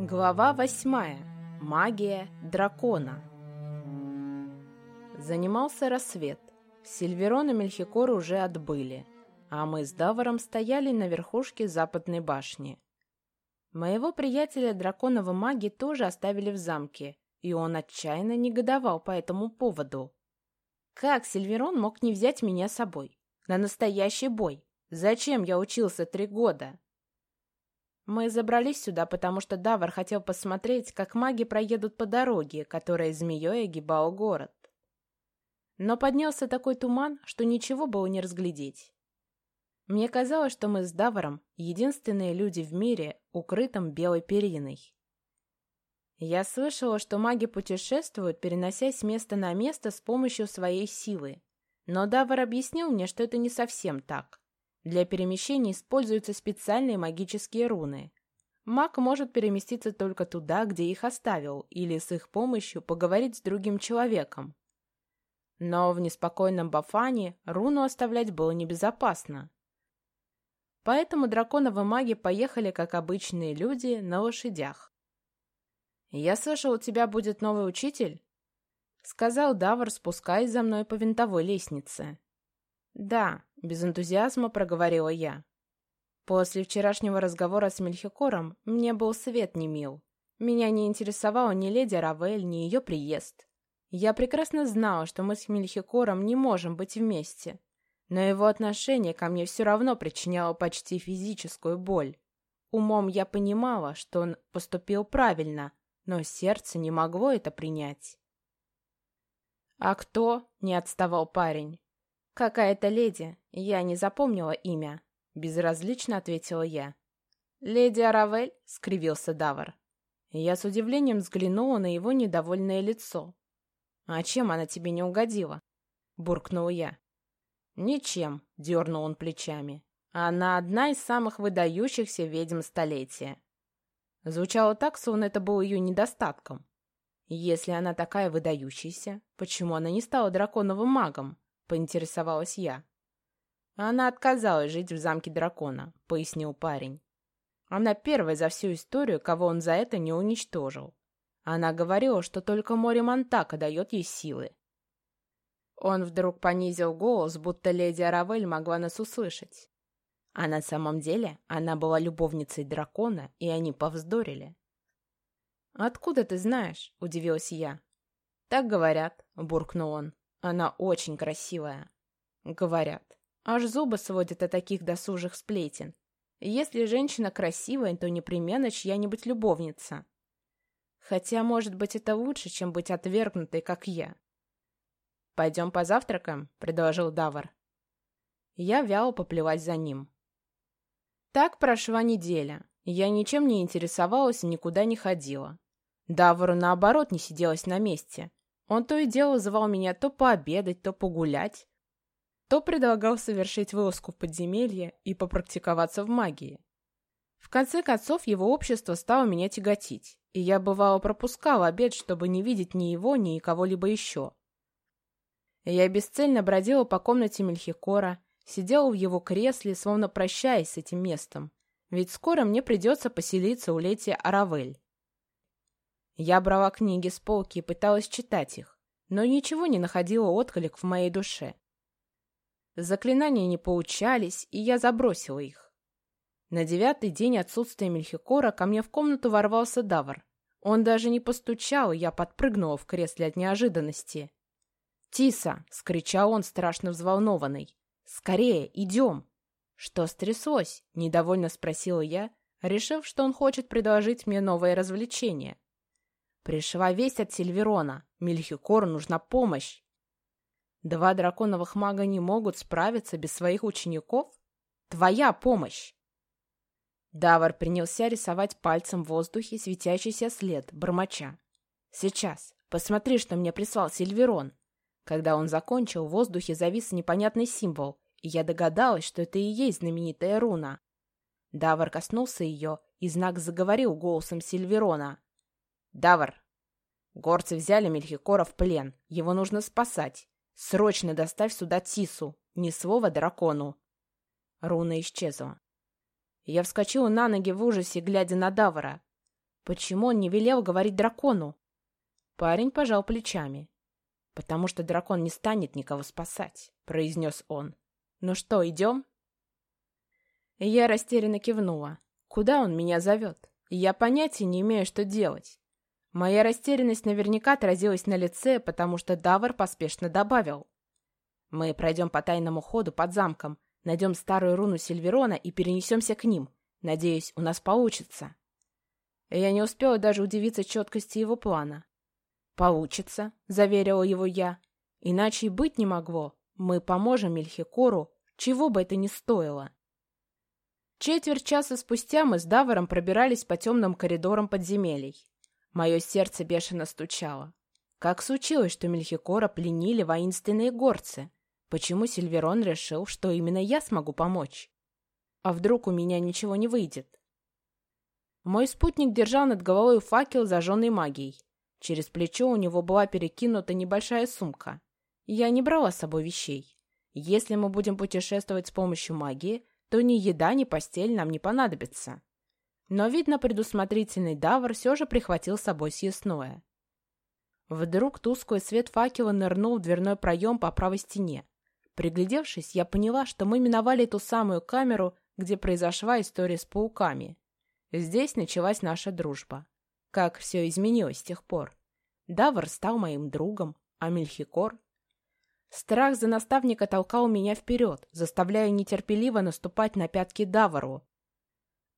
Глава восьмая. Магия дракона. Занимался рассвет. Сильверон и Мельхикор уже отбыли, а мы с Даваром стояли на верхушке западной башни. Моего приятеля драконова маги тоже оставили в замке, и он отчаянно негодовал по этому поводу. Как Сильверон мог не взять меня с собой? На настоящий бой? Зачем я учился три года? Мы забрались сюда, потому что Давар хотел посмотреть, как маги проедут по дороге, которая змеей огибал город. Но поднялся такой туман, что ничего было не разглядеть. Мне казалось, что мы с Даваром единственные люди в мире, укрытом белой периной. Я слышала, что маги путешествуют, переносясь с места на место с помощью своей силы. Но Давар объяснил мне, что это не совсем так. Для перемещения используются специальные магические руны. Маг может переместиться только туда, где их оставил, или с их помощью поговорить с другим человеком. Но в неспокойном Бафане руну оставлять было небезопасно. Поэтому драконовы маги поехали, как обычные люди, на лошадях. «Я слышал, у тебя будет новый учитель?» — сказал Давр, спускаясь за мной по винтовой лестнице. «Да», — без энтузиазма проговорила я. После вчерашнего разговора с Мельхикором мне был свет не мил. Меня не интересовала ни леди Равель, ни ее приезд. Я прекрасно знала, что мы с Мельхикором не можем быть вместе, но его отношение ко мне все равно причиняло почти физическую боль. Умом я понимала, что он поступил правильно, но сердце не могло это принять. «А кто?» — не отставал парень. «Какая-то леди. Я не запомнила имя», — безразлично ответила я. «Леди Аравель?» — скривился Давар. Я с удивлением взглянула на его недовольное лицо. «А чем она тебе не угодила?» — буркнула я. «Ничем», — дернул он плечами. «Она одна из самых выдающихся ведьм столетия». Звучало так, словно это было ее недостатком. Если она такая выдающаяся, почему она не стала драконовым магом? Поинтересовалась я. Она отказалась жить в замке дракона, пояснил парень. Она первая за всю историю, кого он за это не уничтожил. Она говорила, что только море Монтака дает ей силы. Он вдруг понизил голос, будто леди Аравель могла нас услышать. А на самом деле она была любовницей дракона, и они повздорили. «Откуда ты знаешь?» — удивилась я. «Так говорят», — буркнул он. Она очень красивая. Говорят. Аж зубы сводят о таких досужих сплетен. Если женщина красивая, то непременно чья-нибудь любовница. Хотя, может быть, это лучше, чем быть отвергнутой, как я. «Пойдем позавтракаем», — предложил Давар. Я вяло поплевать за ним. Так прошла неделя. Я ничем не интересовалась и никуда не ходила. Давару, наоборот, не сиделась на месте. Он то и дело звал меня то пообедать, то погулять, то предлагал совершить вылазку в подземелье и попрактиковаться в магии. В конце концов, его общество стало меня тяготить, и я бывало пропускал обед, чтобы не видеть ни его, ни кого-либо еще. Я бесцельно бродила по комнате Мельхикора, сидела в его кресле, словно прощаясь с этим местом, ведь скоро мне придется поселиться у Лети Аравель. Я брала книги с полки и пыталась читать их, но ничего не находила отклик в моей душе. Заклинания не получались, и я забросила их. На девятый день отсутствия Мельхикора ко мне в комнату ворвался Давр. Он даже не постучал, и я подпрыгнула в кресле от неожиданности. «Тиса!» — скричал он, страшно взволнованный. «Скорее, идем!» «Что стряслось?» — недовольно спросила я, решив, что он хочет предложить мне новое развлечение. Пришла весть от Сильверона. Мельхикору нужна помощь. Два драконовых мага не могут справиться без своих учеников? Твоя помощь! Давар принялся рисовать пальцем в воздухе светящийся след, бормоча. «Сейчас. Посмотри, что мне прислал Сильверон». Когда он закончил, в воздухе завис непонятный символ, и я догадалась, что это и есть знаменитая руна. Давар коснулся ее, и знак заговорил голосом Сильверона. Давар. Горцы взяли Мельхикора в плен. Его нужно спасать. Срочно доставь сюда Тису. Ни слова дракону. Руна исчезла. Я вскочила на ноги в ужасе, глядя на Давара. Почему он не велел говорить дракону? Парень пожал плечами. «Потому что дракон не станет никого спасать», — произнес он. «Ну что, идем?» Я растерянно кивнула. «Куда он меня зовет? Я понятия не имею, что делать». Моя растерянность наверняка отразилась на лице, потому что Давар поспешно добавил. «Мы пройдем по тайному ходу под замком, найдем старую руну Сильверона и перенесемся к ним. Надеюсь, у нас получится». Я не успела даже удивиться четкости его плана. «Получится», — заверила его я. «Иначе и быть не могло. Мы поможем Мельхикору, чего бы это ни стоило». Четверть часа спустя мы с Даваром пробирались по темным коридорам подземелий. Мое сердце бешено стучало. Как случилось, что Мельхикора пленили воинственные горцы? Почему Сильверон решил, что именно я смогу помочь? А вдруг у меня ничего не выйдет? Мой спутник держал над головой факел, зажженный магией. Через плечо у него была перекинута небольшая сумка. Я не брала с собой вещей. Если мы будем путешествовать с помощью магии, то ни еда, ни постель нам не понадобится. Но, видно, предусмотрительный Давр все же прихватил с собой съестное. Вдруг тусклый свет факела нырнул в дверной проем по правой стене. Приглядевшись, я поняла, что мы миновали ту самую камеру, где произошла история с пауками. Здесь началась наша дружба. Как все изменилось с тех пор. Давр стал моим другом, а Мельхикор... Страх за наставника толкал меня вперед, заставляя нетерпеливо наступать на пятки Давару.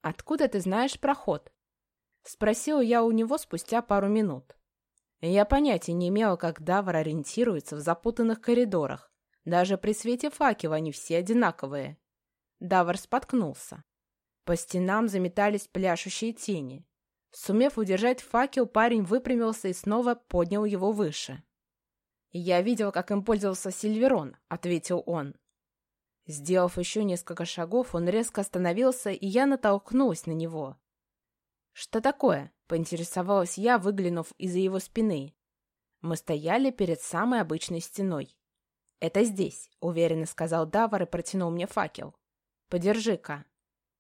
«Откуда ты знаешь проход?» Спросила я у него спустя пару минут. Я понятия не имела, как Давар ориентируется в запутанных коридорах. Даже при свете факела они все одинаковые. Давар споткнулся. По стенам заметались пляшущие тени. Сумев удержать факел, парень выпрямился и снова поднял его выше. «Я видел, как им пользовался Сильверон», — ответил он. Сделав еще несколько шагов, он резко остановился, и я натолкнулась на него. «Что такое?» — поинтересовалась я, выглянув из-за его спины. Мы стояли перед самой обычной стеной. «Это здесь», — уверенно сказал Давар и протянул мне факел. «Подержи-ка».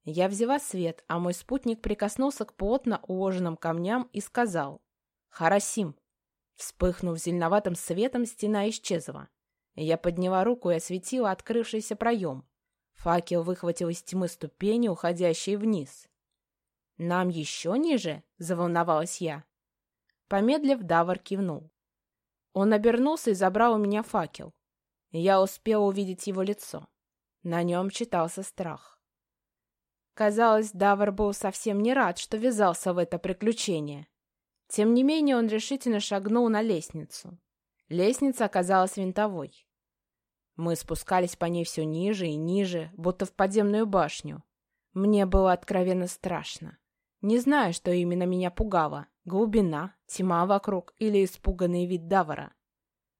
Я взяла свет, а мой спутник прикоснулся к плотно уложенным камням и сказал «Харасим». Вспыхнув зеленоватым светом, стена исчезла. Я подняла руку и осветила открывшийся проем. Факел выхватил из тьмы ступени, уходящие вниз. «Нам еще ниже?» — заволновалась я. Помедлив, Давар кивнул. Он обернулся и забрал у меня факел. Я успела увидеть его лицо. На нем читался страх. Казалось, Давар был совсем не рад, что ввязался в это приключение. Тем не менее, он решительно шагнул на лестницу. Лестница оказалась винтовой. Мы спускались по ней все ниже и ниже, будто в подземную башню. Мне было откровенно страшно. Не знаю, что именно меня пугало. Глубина, тьма вокруг или испуганный вид Давара.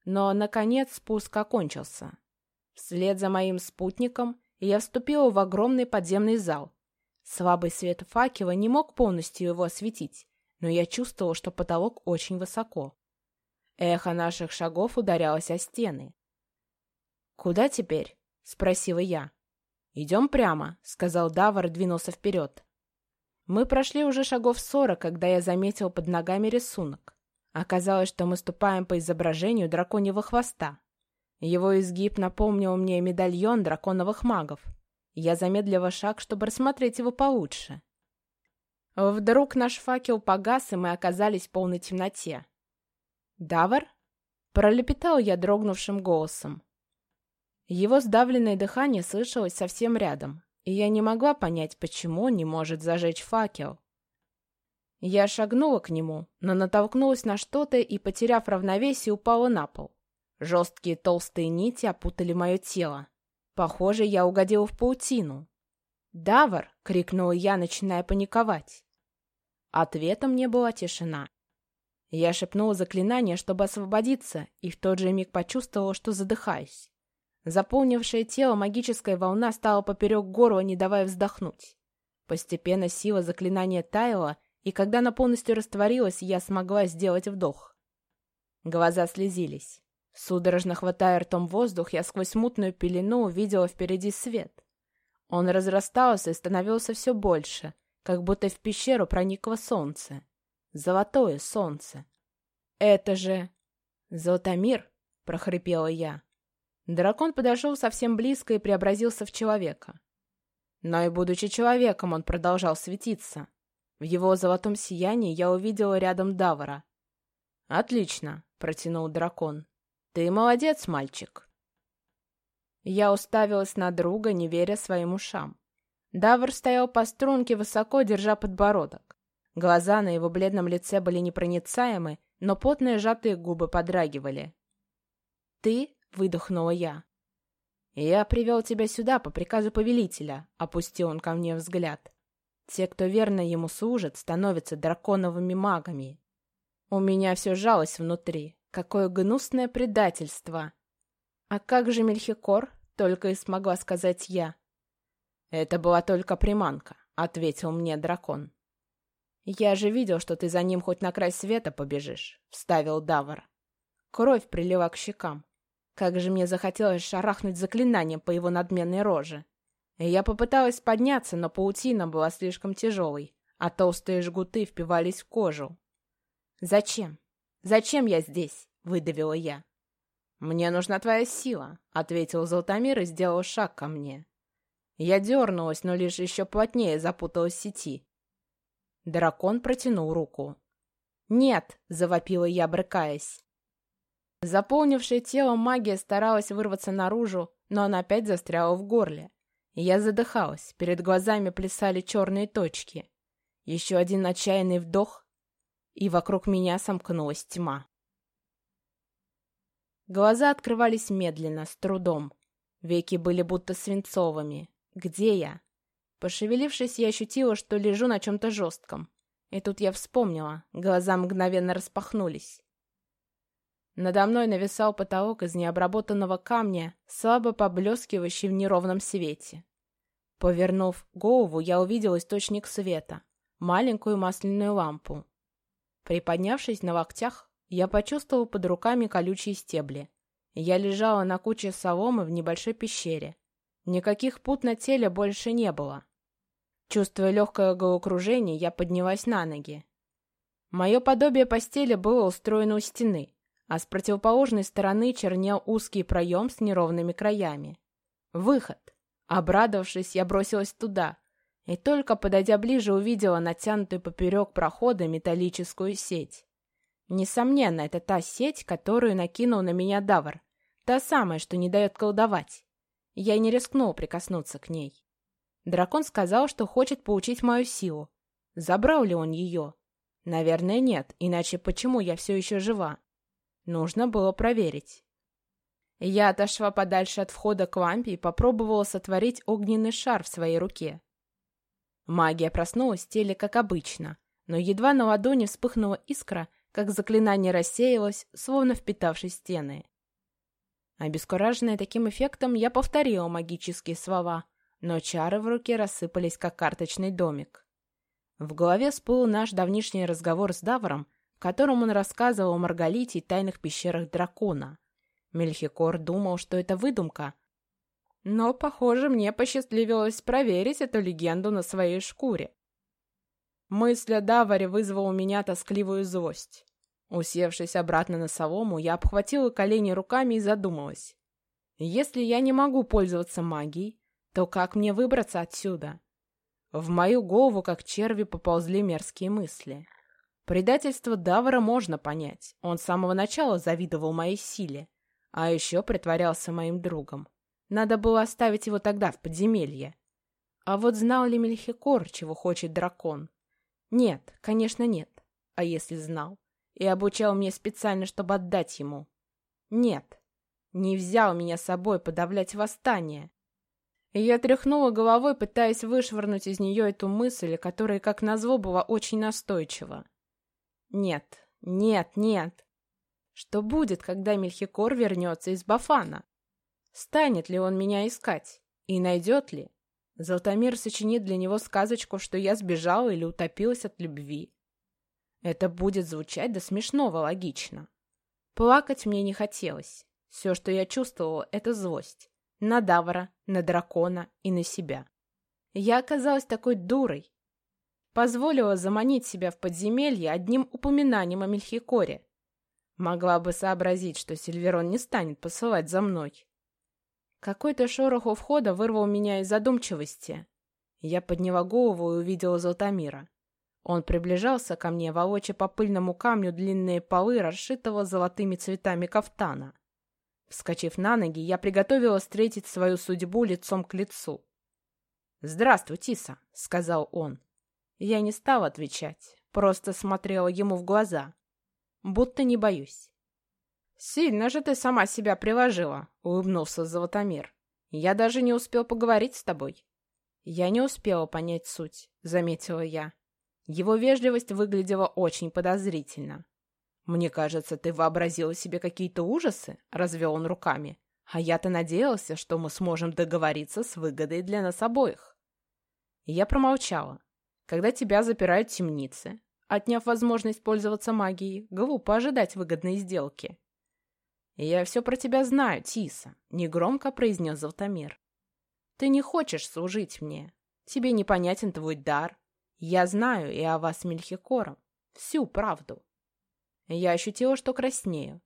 Но, наконец, спуск окончился. Вслед за моим спутником я вступила в огромный подземный зал, Слабый свет факела не мог полностью его осветить, но я чувствовал, что потолок очень высоко. Эхо наших шагов ударялось о стены. «Куда теперь?» — спросила я. «Идем прямо», — сказал Давар двинулся вперед. Мы прошли уже шагов сорок, когда я заметил под ногами рисунок. Оказалось, что мы ступаем по изображению драконьего хвоста. Его изгиб напомнил мне медальон драконовых магов — я замедлила шаг, чтобы рассмотреть его получше. Вдруг наш факел погас, и мы оказались в полной темноте. «Давар?» — пролепетал я дрогнувшим голосом. Его сдавленное дыхание слышалось совсем рядом, и я не могла понять, почему он не может зажечь факел. Я шагнула к нему, но натолкнулась на что-то и, потеряв равновесие, упала на пол. Жесткие толстые нити опутали мое тело. Похоже, я угодил в паутину. «Давар!» — крикнула я, начиная паниковать. Ответом мне была тишина. Я шепнула заклинание, чтобы освободиться, и в тот же миг почувствовала, что задыхаюсь. Заполнившее тело магическая волна стала поперек горла, не давая вздохнуть. Постепенно сила заклинания таяла, и когда она полностью растворилась, я смогла сделать вдох. Глаза слезились. Судорожно хватая ртом воздух, я сквозь мутную пелену увидела впереди свет. Он разрастался и становился все больше, как будто в пещеру проникло солнце. Золотое солнце. Это же... Золотомир, прохрипела я. Дракон подошел совсем близко и преобразился в человека. Но и будучи человеком, он продолжал светиться. В его золотом сиянии я увидела рядом Давара. «Отлично», — протянул дракон. «Ты молодец, мальчик». Я уставилась на друга, не веря своим ушам. Давр стоял по струнке, высоко держа подбородок. Глаза на его бледном лице были непроницаемы, но потные сжатые губы подрагивали. «Ты?» — выдохнула я. «Я привел тебя сюда по приказу повелителя», — опустил он ко мне взгляд. «Те, кто верно ему служит, становятся драконовыми магами». У меня все жалось внутри. Какое гнусное предательство! «А как же Мельхикор?» — только и смогла сказать я. «Это была только приманка», — ответил мне дракон. «Я же видел, что ты за ним хоть на край света побежишь», — вставил Давар. Кровь прилила к щекам. Как же мне захотелось шарахнуть заклинанием по его надменной роже. Я попыталась подняться, но паутина была слишком тяжелой, а толстые жгуты впивались в кожу. «Зачем? Зачем я здесь?» — выдавила я. «Мне нужна твоя сила», — ответил Золотомир и сделал шаг ко мне. Я дернулась, но лишь еще плотнее запуталась в сети. Дракон протянул руку. «Нет!» — завопила я, брыкаясь. Заполнившая тело магия старалась вырваться наружу, но она опять застряла в горле. Я задыхалась, перед глазами плясали черные точки. Еще один отчаянный вдох, и вокруг меня сомкнулась тьма. Глаза открывались медленно, с трудом. Веки были будто свинцовыми. Где я? Пошевелившись, я ощутила, что лежу на чем-то жестком. И тут я вспомнила. Глаза мгновенно распахнулись. Надо мной нависал потолок из необработанного камня, слабо поблескивающий в неровном свете. Повернув голову, я увидел источник света — маленькую масляную лампу. Приподнявшись на локтях, я почувствовал под руками колючие стебли. Я лежала на куче соломы в небольшой пещере. Никаких пут на теле больше не было. Чувствуя легкое головокружение, я поднялась на ноги. Мое подобие постели было устроено у стены, а с противоположной стороны чернел узкий проем с неровными краями. Выход. Обрадовавшись, я бросилась туда, и только подойдя ближе увидела натянутую поперек прохода металлическую сеть. Несомненно, это та сеть, которую накинул на меня Давар. Та самая, что не дает колдовать. Я не рискнул прикоснуться к ней. Дракон сказал, что хочет поучить мою силу. Забрал ли он ее? Наверное, нет, иначе почему я все еще жива? Нужно было проверить. Я отошла подальше от входа к лампе и попробовала сотворить огненный шар в своей руке. Магия проснулась в теле, как обычно, но едва на ладони вспыхнула искра — как заклинание рассеялось, словно впитавшись в стены. Обескураженная таким эффектом, я повторила магические слова, но чары в руке рассыпались, как карточный домик. В голове всплыл наш давнишний разговор с Давром, в котором он рассказывал Маргалите и тайных пещерах дракона. Мельхикор думал, что это выдумка. Но, похоже, мне посчастливилось проверить эту легенду на своей шкуре. Мысль о Даваре вызвала у меня тоскливую злость. Усевшись обратно на солому, я обхватила колени руками и задумалась. Если я не могу пользоваться магией, то как мне выбраться отсюда? В мою голову, как черви, поползли мерзкие мысли. Предательство Давара можно понять. Он с самого начала завидовал моей силе, а еще притворялся моим другом. Надо было оставить его тогда в подземелье. А вот знал ли Мельхикор, чего хочет дракон? Нет, конечно, нет. А если знал? И обучал меня специально, чтобы отдать ему? Нет. Не взял меня с собой подавлять восстание. Я тряхнула головой, пытаясь вышвырнуть из нее эту мысль, которая, как назло, была очень настойчива. Нет, нет, нет. Что будет, когда Мельхикор вернется из Бафана? Станет ли он меня искать? И найдет ли? Золотомир сочинит для него сказочку, что я сбежала или утопилась от любви. Это будет звучать до смешного логично. Плакать мне не хотелось. Все, что я чувствовала, это злость. На Давара, на дракона и на себя. Я оказалась такой дурой. Позволила заманить себя в подземелье одним упоминанием о Мельхикоре. Могла бы сообразить, что Сильверон не станет посылать за мной. Какой-то шорох у входа вырвал меня из задумчивости. Я подняла голову и увидела Золотомира. Он приближался ко мне, волоча по пыльному камню длинные полы, расшитого золотыми цветами кафтана. Вскочив на ноги, я приготовила встретить свою судьбу лицом к лицу. «Здравствуй, Тиса», — сказал он. Я не стала отвечать, просто смотрела ему в глаза. Будто не боюсь. «Сильно же ты сама себя приложила», — улыбнулся Золотомир. «Я даже не успел поговорить с тобой». «Я не успела понять суть», — заметила я. Его вежливость выглядела очень подозрительно. «Мне кажется, ты вообразила себе какие-то ужасы?» — развел он руками. «А я-то надеялся, что мы сможем договориться с выгодой для нас обоих». я промолчала. Когда тебя запирают в темнице, отняв возможность пользоваться магией, глупо ожидать выгодной сделки. «Я все про тебя знаю, Тиса», — негромко произнес Золотомир. «Ты не хочешь служить мне. Тебе непонятен твой дар. Я знаю и о вас, Мельхикором, всю правду». Я ощутила, что краснею.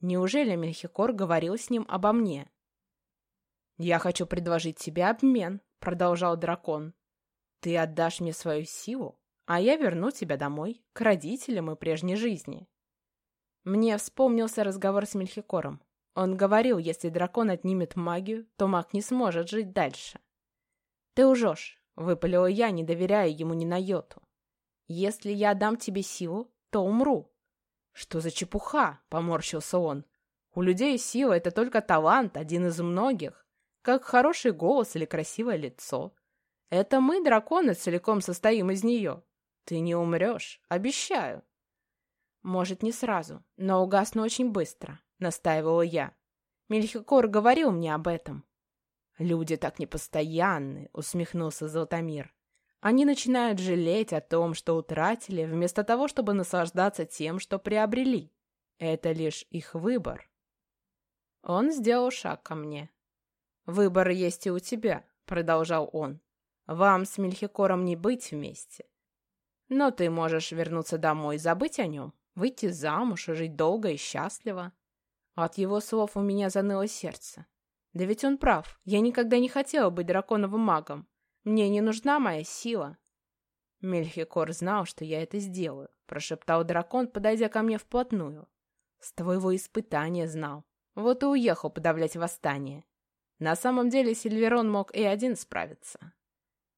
Неужели Мельхикор говорил с ним обо мне? «Я хочу предложить тебе обмен», — продолжал дракон. Ты отдашь мне свою силу, а я верну тебя домой, к родителям и прежней жизни. Мне вспомнился разговор с Мельхикором. Он говорил, если дракон отнимет магию, то маг не сможет жить дальше. Ты лжешь, выпалила я, не доверяя ему ни на йоту. Если я дам тебе силу, то умру. Что за чепуха, поморщился он. У людей сила — это только талант, один из многих, как хороший голос или красивое лицо. Это мы, драконы, целиком состоим из нее. Ты не умрешь, обещаю. Может, не сразу, но угасну очень быстро, настаивала я. Мельхикор говорил мне об этом. Люди так непостоянны, усмехнулся Золотомир. Они начинают жалеть о том, что утратили, вместо того, чтобы наслаждаться тем, что приобрели. Это лишь их выбор. Он сделал шаг ко мне. «Выбор есть и у тебя», — продолжал он. Вам с Мельхикором не быть вместе. Но ты можешь вернуться домой и забыть о нем, выйти замуж и жить долго и счастливо. От его слов у меня заныло сердце. Да ведь он прав, я никогда не хотела быть драконовым магом. Мне не нужна моя сила. Мельхикор знал, что я это сделаю, прошептал дракон, подойдя ко мне вплотную. С твоего испытания знал. Вот и уехал подавлять восстание. На самом деле Сильверон мог и один справиться.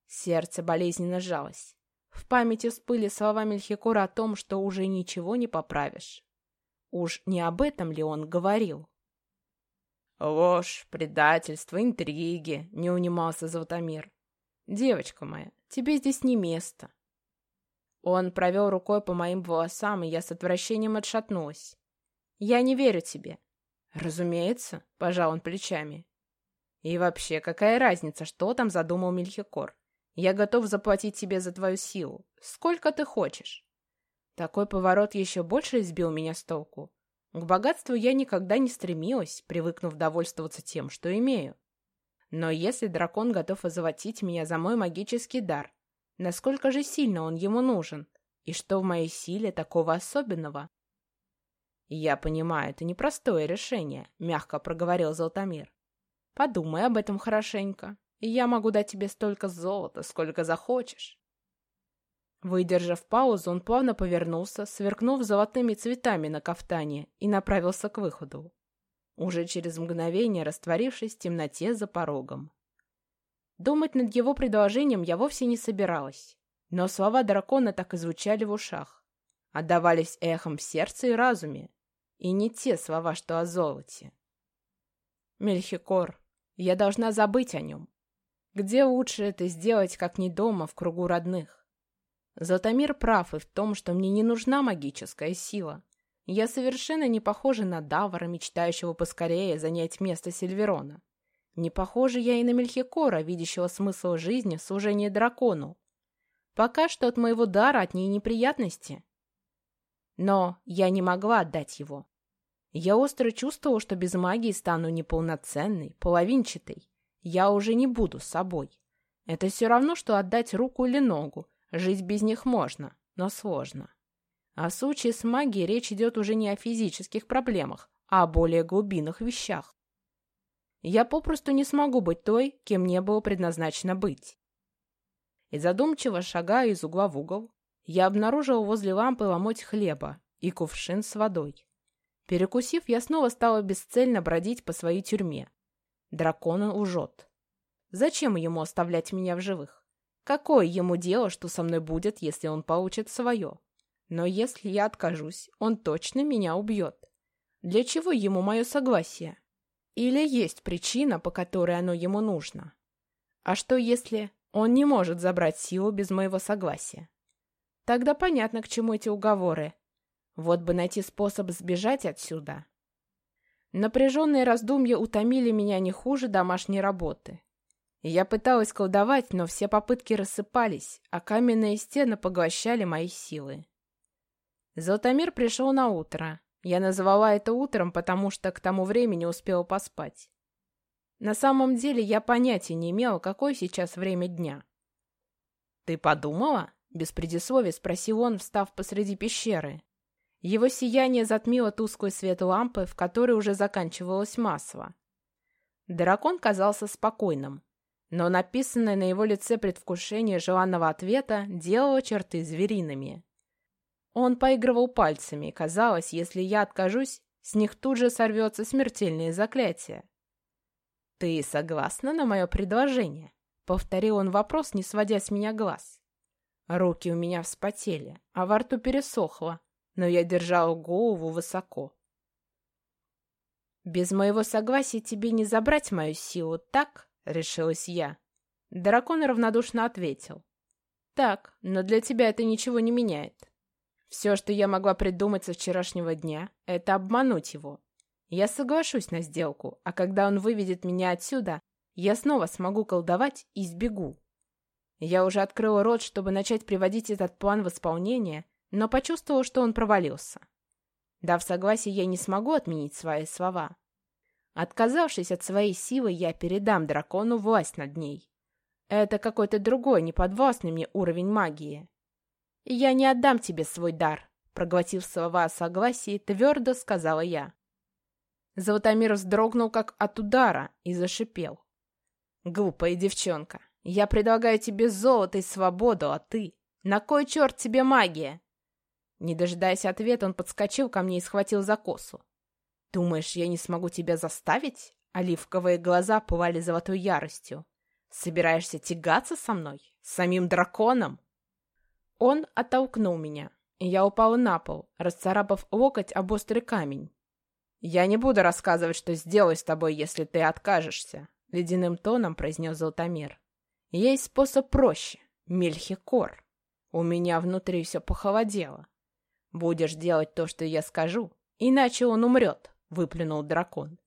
Сердце болезненно сжалось. В памяти всплыли слова Мельхикора о том, что уже ничего не поправишь. Уж не об этом ли он говорил? «Ложь, предательство, интриги», — не унимался Золотомир. «Девочка моя, тебе здесь не место». Он провел рукой по моим волосам, и я с отвращением отшатнулась. «Я не верю тебе». «Разумеется», — пожал он плечами. «И вообще, какая разница, что там задумал Мельхикор? Я готов заплатить тебе за твою силу. Сколько ты хочешь. Такой поворот еще больше избил меня с толку. К богатству я никогда не стремилась, привыкнув довольствоваться тем, что имею. Но если дракон готов озолотить меня за мой магический дар, насколько же сильно он ему нужен? И что в моей силе такого особенного? «Я понимаю, это непростое решение», — мягко проговорил Золотомир. «Подумай об этом хорошенько и я могу дать тебе столько золота, сколько захочешь. Выдержав паузу, он плавно повернулся, сверкнув золотыми цветами на кафтане, и направился к выходу, уже через мгновение растворившись в темноте за порогом. Думать над его предложением я вовсе не собиралась, но слова дракона так и звучали в ушах, отдавались эхом в сердце и разуме, и не те слова, что о золоте. Мельхикор, я должна забыть о нем, где лучше это сделать, как не дома, в кругу родных? Златомир прав и в том, что мне не нужна магическая сила. Я совершенно не похожа на Давара, мечтающего поскорее занять место Сильверона. Не похожа я и на Мельхикора, видящего смысл жизни в служении дракону. Пока что от моего дара от ней неприятности. Но я не могла отдать его. Я остро чувствовала, что без магии стану неполноценной, половинчатой я уже не буду собой. Это все равно, что отдать руку или ногу, Жить без них можно, но сложно. А в случае с магией речь идет уже не о физических проблемах, а о более глубинных вещах. Я попросту не смогу быть той, кем мне было предназначено быть. И задумчиво шагая из угла в угол, я обнаружил возле лампы ломоть хлеба и кувшин с водой. Перекусив, я снова стала бесцельно бродить по своей тюрьме. Дракон лжет. Зачем ему оставлять меня в живых? Какое ему дело, что со мной будет, если он получит свое? Но если я откажусь, он точно меня убьет. Для чего ему мое согласие? Или есть причина, по которой оно ему нужно? А что если он не может забрать силу без моего согласия? Тогда понятно, к чему эти уговоры. Вот бы найти способ сбежать отсюда. Напряженные раздумья утомили меня не хуже домашней работы. Я пыталась колдовать, но все попытки рассыпались, а каменные стены поглощали мои силы. Золотомир пришел на утро. Я назвала это утром, потому что к тому времени успела поспать. На самом деле я понятия не имела, какое сейчас время дня. «Ты подумала?» — без предисловия спросил он, встав посреди пещеры. Его сияние затмило тусклый свет лампы, в которой уже заканчивалось масло. Дракон казался спокойным, но написанное на его лице предвкушение желанного ответа делало черты звериными. Он поигрывал пальцами, казалось, если я откажусь, с них тут же сорвется смертельное заклятие. «Ты согласна на мое предложение?» — повторил он вопрос, не сводя с меня глаз. Руки у меня вспотели, а во рту пересохло, но я держала голову высоко. «Без моего согласия тебе не забрать мою силу, так?» — решилась я. Дракон равнодушно ответил. «Так, но для тебя это ничего не меняет. Все, что я могла придумать со вчерашнего дня, это обмануть его. Я соглашусь на сделку, а когда он выведет меня отсюда, я снова смогу колдовать и сбегу. Я уже открыла рот, чтобы начать приводить этот план в исполнение, но почувствовал, что он провалился. Дав согласие, я не смогу отменить свои слова. Отказавшись от своей силы, я передам дракону власть над ней. Это какой-то другой, неподвластный мне уровень магии. Я не отдам тебе свой дар, проглотив слова о согласии, твердо сказала я. Золотомир вздрогнул, как от удара, и зашипел. «Глупая девчонка, я предлагаю тебе золото и свободу, а ты... На кой черт тебе магия?» Не дожидаясь ответа, он подскочил ко мне и схватил за косу. «Думаешь, я не смогу тебя заставить?» Оливковые глаза пылали золотой яростью. «Собираешься тягаться со мной? С самим драконом?» Он оттолкнул меня, и я упала на пол, расцарапав локоть об острый камень. «Я не буду рассказывать, что сделаю с тобой, если ты откажешься», — ледяным тоном произнес Золотомир. «Есть способ проще. Мельхикор. У меня внутри все похолодело. «Будешь делать то, что я скажу, иначе он умрет», — выплюнул дракон.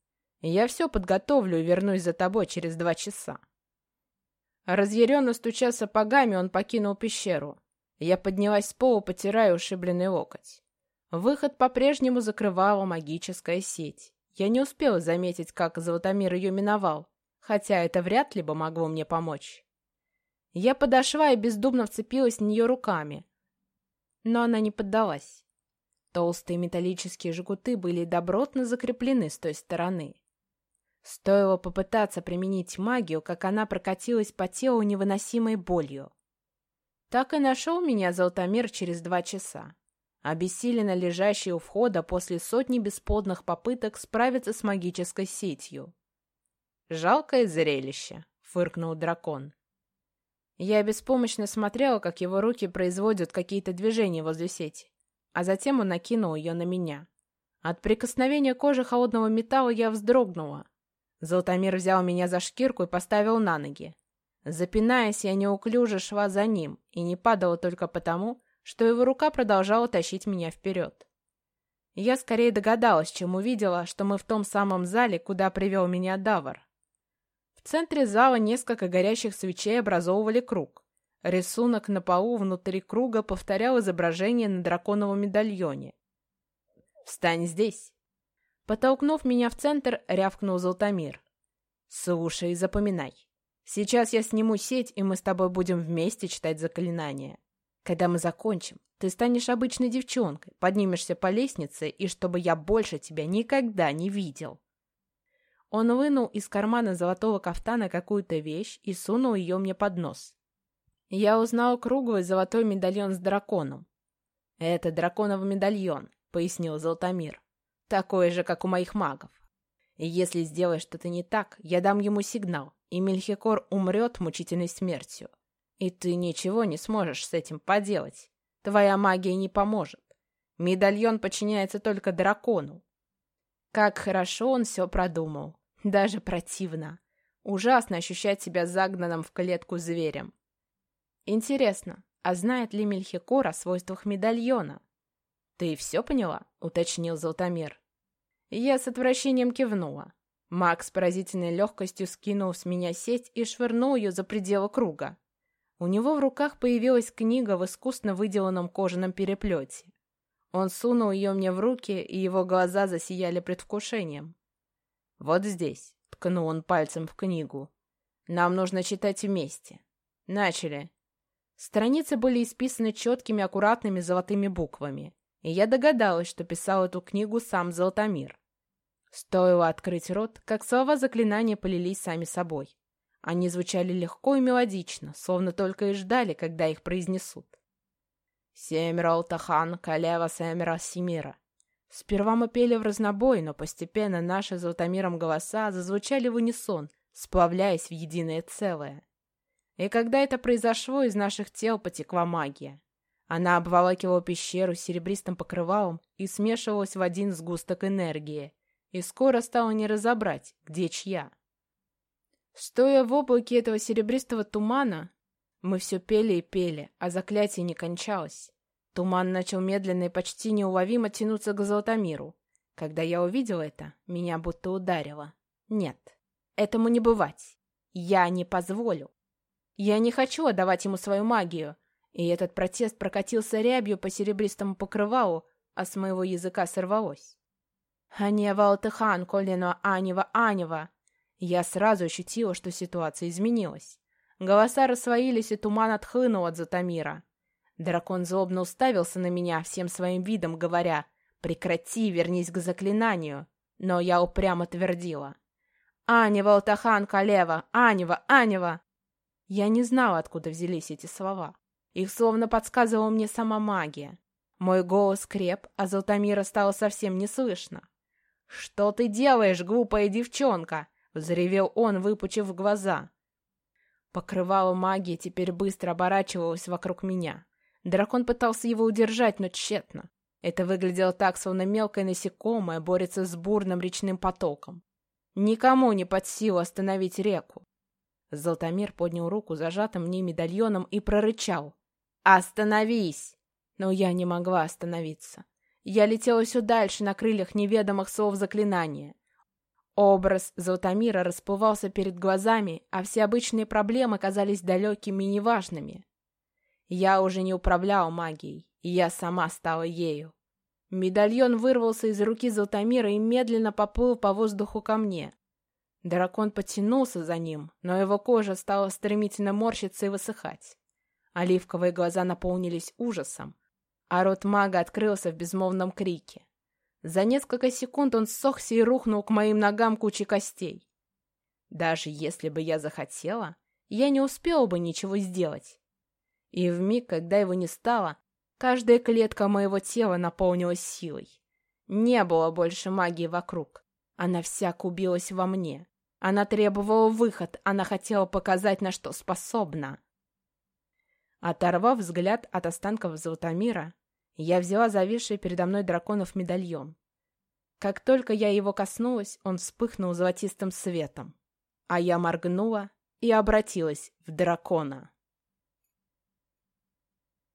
«Я все подготовлю и вернусь за тобой через два часа». Разъяренно стуча сапогами, он покинул пещеру. Я поднялась с пола, потирая ушибленный локоть. Выход по-прежнему закрывала магическая сеть. Я не успела заметить, как Золотомир ее миновал, хотя это вряд ли бы могло мне помочь. Я подошла и бездумно вцепилась в нее руками, но она не поддалась. Толстые металлические жгуты были добротно закреплены с той стороны. Стоило попытаться применить магию, как она прокатилась по телу невыносимой болью. Так и нашел меня Золотомир через два часа, обессиленно лежащий у входа после сотни бесплодных попыток справиться с магической сетью. «Жалкое зрелище», — фыркнул дракон. Я беспомощно смотрела, как его руки производят какие-то движения возле сети, а затем он накинул ее на меня. От прикосновения кожи холодного металла я вздрогнула. Золотомир взял меня за шкирку и поставил на ноги. Запинаясь, я неуклюже шла за ним и не падала только потому, что его рука продолжала тащить меня вперед. Я скорее догадалась, чем увидела, что мы в том самом зале, куда привел меня Давар. В центре зала несколько горящих свечей образовывали круг. Рисунок на полу внутри круга повторял изображение на драконовом медальоне. «Встань здесь!» Потолкнув меня в центр, рявкнул Золотомир. «Слушай и запоминай. Сейчас я сниму сеть, и мы с тобой будем вместе читать заклинания. Когда мы закончим, ты станешь обычной девчонкой, поднимешься по лестнице, и чтобы я больше тебя никогда не видел. Он вынул из кармана золотого кафтана какую-то вещь и сунул ее мне под нос. Я узнал круглый золотой медальон с драконом. «Это драконов медальон», — пояснил Золотомир. «Такой же, как у моих магов. И если сделаешь что-то не так, я дам ему сигнал, и Мельхикор умрет мучительной смертью. И ты ничего не сможешь с этим поделать. Твоя магия не поможет. Медальон подчиняется только дракону. Как хорошо он все продумал. Даже противно. Ужасно ощущать себя загнанным в клетку зверем. Интересно, а знает ли Мельхикор о свойствах медальона? Ты все поняла? Уточнил Золотомир. Я с отвращением кивнула. Макс поразительной легкостью скинул с меня сеть и швырнул ее за пределы круга. У него в руках появилась книга в искусно выделанном кожаном переплете. Он сунул ее мне в руки, и его глаза засияли предвкушением. «Вот здесь», — ткнул он пальцем в книгу. «Нам нужно читать вместе. Начали». Страницы были исписаны четкими, аккуратными золотыми буквами, и я догадалась, что писал эту книгу сам Золотомир. Стоило открыть рот, как слова заклинания полились сами собой. Они звучали легко и мелодично, словно только и ждали, когда их произнесут. «Семеро Алтахан, Калева Семеро Семира». Сперва мы пели в разнобой, но постепенно наши золотомиром голоса зазвучали в унисон, сплавляясь в единое целое. И когда это произошло, из наших тел потекла магия. Она обволакивала пещеру серебристым покрывалом и смешивалась в один сгусток энергии, и скоро стало не разобрать, где чья. Стоя в облаке этого серебристого тумана, мы все пели и пели, а заклятие не кончалось. Туман начал медленно и почти неуловимо тянуться к Золотомиру. Когда я увидел это, меня будто ударило. Нет, этому не бывать. Я не позволю. Я не хочу отдавать ему свою магию. И этот протест прокатился рябью по серебристому покрывалу, а с моего языка сорвалось. «Анева Алтыхан, Колено Анева Анева!» Я сразу ощутила, что ситуация изменилась. Голоса рассвоились, и туман отхлынул от Затамира. Дракон злобно уставился на меня всем своим видом, говоря «Прекрати, вернись к заклинанию». Но я упрямо твердила. «Анева, Алтахан, Калева! Анева, Анева!» Я не знала, откуда взялись эти слова. Их словно подсказывала мне сама магия. Мой голос креп, а Золотомира стало совсем не слышно. «Что ты делаешь, глупая девчонка?» — взревел он, выпучив глаза. Покрывало магии теперь быстро оборачивалось вокруг меня. Дракон пытался его удержать, но тщетно. Это выглядело так, словно мелкое насекомое борется с бурным речным потоком. Никому не под силу остановить реку. Золотомир поднял руку зажатым мне медальоном и прорычал. «Остановись!» Но я не могла остановиться. Я летела все дальше на крыльях неведомых слов заклинания. Образ Золотомира расплывался перед глазами, а все обычные проблемы казались далекими и неважными. Я уже не управлял магией, и я сама стала ею. Медальон вырвался из руки Золотомира и медленно поплыл по воздуху ко мне. Дракон потянулся за ним, но его кожа стала стремительно морщиться и высыхать. Оливковые глаза наполнились ужасом, а рот мага открылся в безмолвном крике. За несколько секунд он ссохся и рухнул к моим ногам кучей костей. Даже если бы я захотела, я не успела бы ничего сделать. И в миг, когда его не стало, каждая клетка моего тела наполнилась силой. Не было больше магии вокруг. Она вся кубилась во мне. Она требовала выход, она хотела показать, на что способна. Оторвав взгляд от останков Золотомира, я взяла зависший передо мной драконов медальон. Как только я его коснулась, он вспыхнул золотистым светом, а я моргнула и обратилась в дракона.